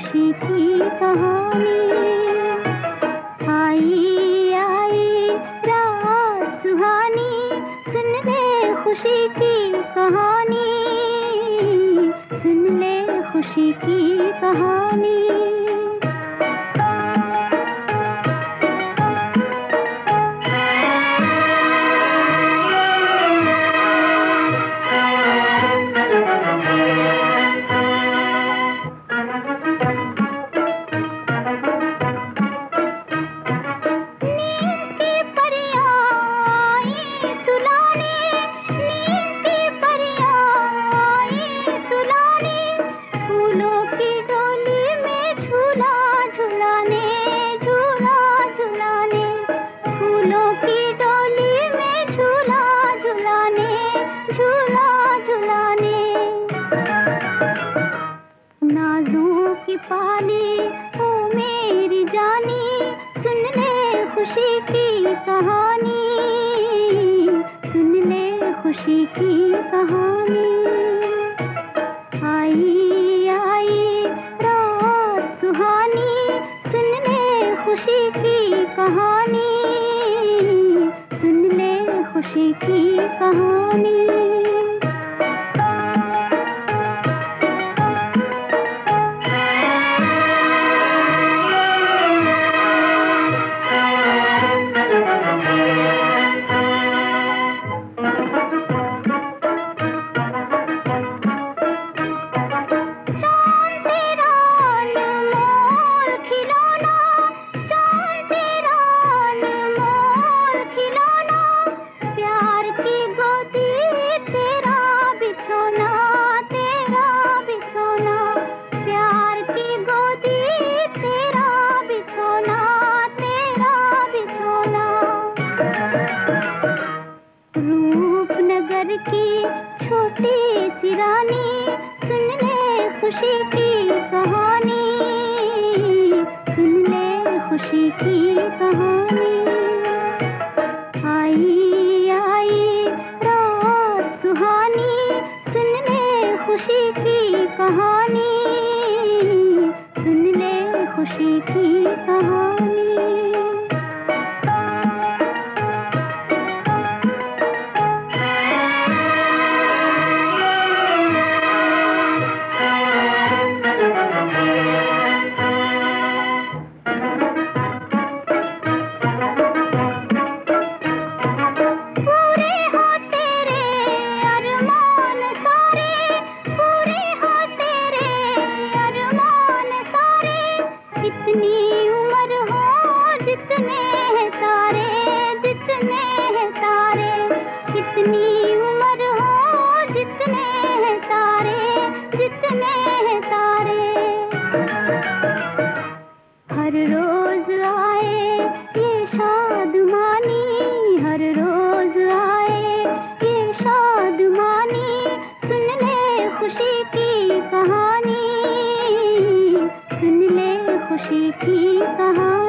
खुशी की कहानी। आई आई, रात सुहानी, सुन ले खुशी की कहानी। सुन ले खुशी की कहानी। खुशी की कहानी। आई आई, रात सुहानी सुन ले खुशी की कहानी। सुन ले खुशी की कहानी। खुशी थी कहानी खुशी की कहानी। सुन ले खुशी की कहानी।